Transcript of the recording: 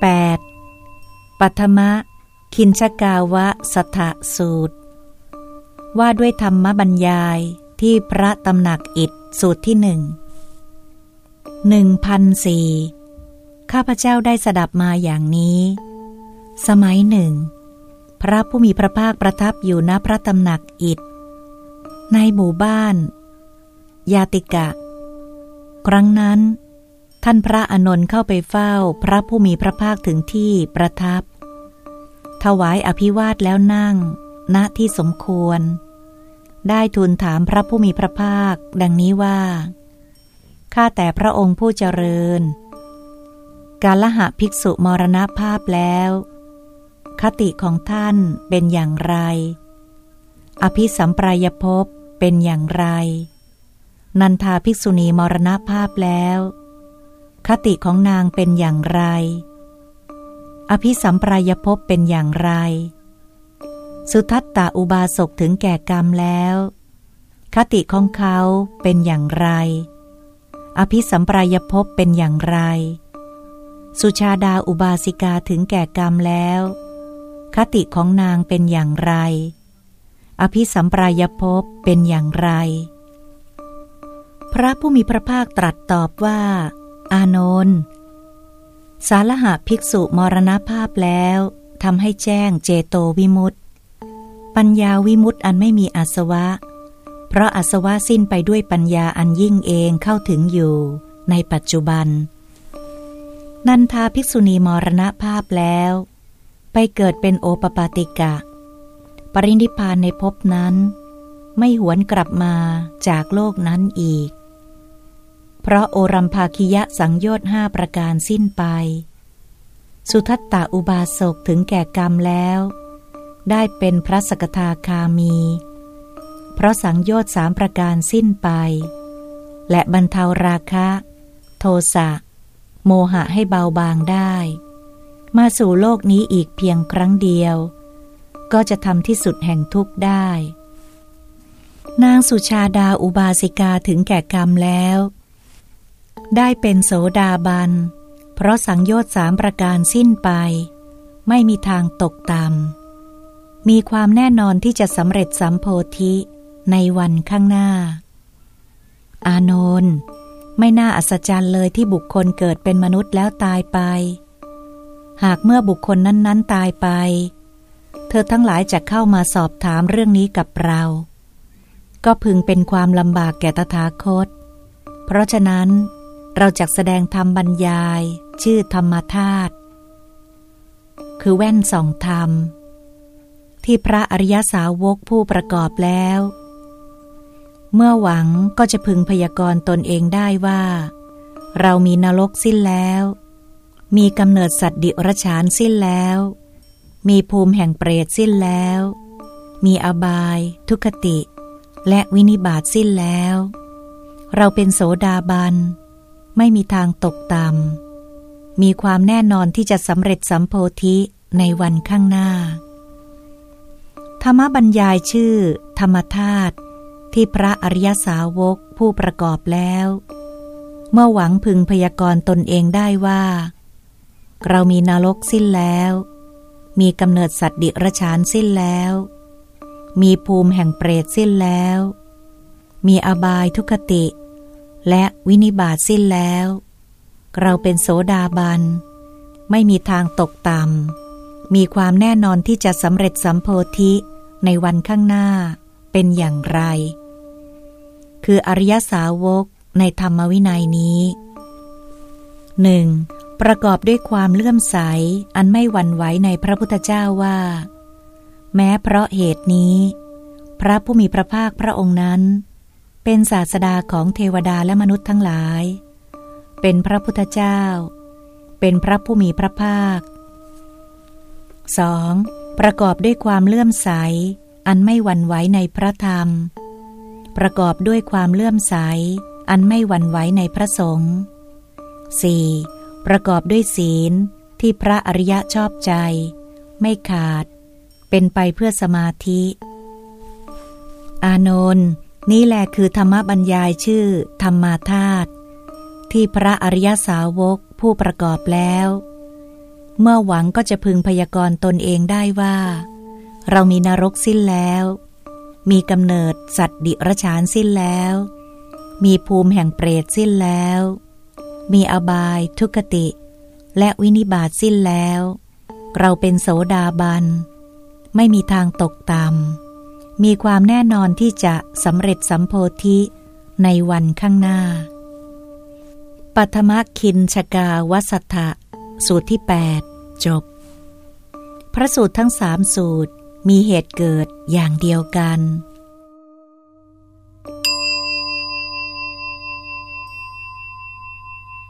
8. ปัทมะ คินชกาวะสัทธสูตร ว่าด้วยธรรมบรรยายที่พระตำหนักอิฐสูตรที่หนึ่งหนึ่งพันสี่ข้าพเจ้าได้สดับมาอย่างนี้ สมัยหนึ่ง พระผู้มีพระภาคประทับอยู่ณพระตำหนักอิฐในหมู่บ้าน ยาติกะ ครั้งนั้น ท่านพระอนนท์เข้าไปเฝ้าพระผู้มีพระภาคถึงที่ประทับ ถวายอภิวาทแล้วนั่ง ณที่สมควร ได้ทูลถามพระผู้มีพระภาค ดังนี้ว่า ข้าแต่พระองค์ผู้เจริญ การละหะภิกษุมรณภาพแล้ว คติของท่านเป็นอย่างไร อภิสัมปรายภพเป็นอย่างไร นันทาภิกษุณีมรณภาพแล้ว คติของนางเป็นอย่างไร อภิสัมปรายภพเป็นอย่างไร สุทัตตาอุบาสกถึงแก่กรรมแล้ว คติของเขาเป็นอย่างไร อภิสัมปรายภพเป็นอย่างไร สุชาดาอุบาสิกาถึงแก่กรรมแล้ว คติของนางเป็นอย่างไร อภิสัมปรายภพเป็นอย่างไร พระผู้มีพระภาคตรัสตอบว่า อานนท์สารหะภิกษุมรณภาพแล้วทำให้แจ้งเจโตวิมุตติปัญญาวิมุตติอันไม่มีอาสวะ เพราะอาสวะสิ้นไปด้วยปัญญาอันยิ่งเองเข้าถึงอยู่ ในปัจจุบัน นันทาภิกษุณีมรณภาพแล้ว ไปเกิดเป็นโอปปาติกะ ปรินิพานในภพนั้น ไม่หวนกลับมาจากโลกนั้นอีก เพราะโอรัมภาคิยะสังโยชน์ห้าประการสิ้นไป สุทัตตาอุบาสกถึงแก่กรรมแล้ว ได้เป็นพระสกทาคามี เพราะสังโยชน์สามประการสิ้นไป และบรรเทาราคะ โทสะ โมหะให้เบาบางได้ มาสู่โลกนี้อีกเพียงครั้งเดียว ก็จะทำที่สุดแห่งทุกข์ได้ นางสุชาดาอุบาสิกาถึงแก่กรรมแล้ว ได้เป็นโสดาบัน เพราะสังโยชน์สามประการสิ้นไป ไม่มีทางตกต่ำมีความแน่นอนที่จะสำเร็จสัมโพธิในวันข้างหน้า อานนท์ไม่น่าอัศจรรย์เลยที่บุคคลเกิดเป็นมนุษย์แล้วตายไป หากเมื่อบุคคลนั้น ๆ ตายไป เธอทั้งหลายจะเข้ามาสอบถามเรื่องนี้กับเรา ก็พึงเป็นความลำบากแก่ตถาคต เพราะฉะนั้น เราจะแสดงธรรมบรรยาย ชื่อธรรมธาตุคือแว่นสองธรรม ที่พระอริยสาวกผู้ประกอบแล้ว เมื่อหวังก็จะพึงพยากรณ์ตนเองได้ว่า เรามีนรกสิ้นแล้ว มีกำเนิดสัตว์ดิรฉานสิ้นแล้ว มีภูมิแห่งเปรตสิ้นแล้ว มีอบาย ทุคติ และวินิบาตสิ้นแล้ว เราเป็นโสดาบัน ไม่มีทางตกต่ำมีความแน่นอนที่จะสำเร็จสัมโพธิในวันข้างหน้า ธรรมบรรยายชื่อ ธรรมธาตุที่พระอริยสาวกผู้ประกอบแล้ว เมื่อหวังพึงพยากรณ์ตนเองได้ว่า เรามีนรกสิ้นแล้ว มีกำเนิดสัตว์ดิรฉานสิ้นแล้ว มีภูมิแห่งเปรตสิ้นแล้ว มีอบายทุคติ และวินิบาตสิ้นแล้ว เราเป็นโสดาบัน ไม่มีทางตกต่ำ มีความแน่นอนที่จะสำเร็จสัมโพธิในวันข้างหน้าเป็นอย่างไร คืออริยสาวกในธรรมวินัยนี้หนึ่งประกอบด้วยความเลื่อมใส อันไม่หวั่นไหวในพระพุทธเจ้าว่า แม้เพราะเหตุนี้ พระผู้มีพระภาคพระองค์นั้น เป็นศาสดาของเทวดาและมนุษย์ทั้งหลาย เป็นพระพุทธเจ้า เป็นพระผู้มีพระภาค 2. ประกอบด้วยความเลื่อมใส อันไม่หวั่นไหวในพระธรรม ประกอบด้วยความเลื่อมใส อันไม่หวั่นไหวในพระสงฆ์ 4. ประกอบด้วยศีลที่พระอริยะชอบใจ ไม่ขาด เป็นไปเพื่อสมาธิ อานนท์ นี่แหละคือธรรมบรรยายชื่อธรรมาธาตุที่พระอริยสาวกผู้ประกอบแล้ว เมื่อหวังก็จะพึงพยากรณ์ตนเองได้ว่า เรามีนรกสิ้นแล้ว มีกำเนิดสัตว์ดิรชานสิ้นแล้ว มีภูมิแห่งเปรตสิ้นแล้ว มีอบายทุกติ และวินิบาตสิ้นแล้ว เราเป็นโสดาบัน ไม่มีทางตกต่ำ มีความแน่นอนที่จะสำเร็จสัมโพธิในวันข้างหน้า ปัทมคินชกาวัสถะสูตรที่ 8 จบ พระสูตรทั้งสามสูตรมีเหตุเกิดอย่างเดียวกัน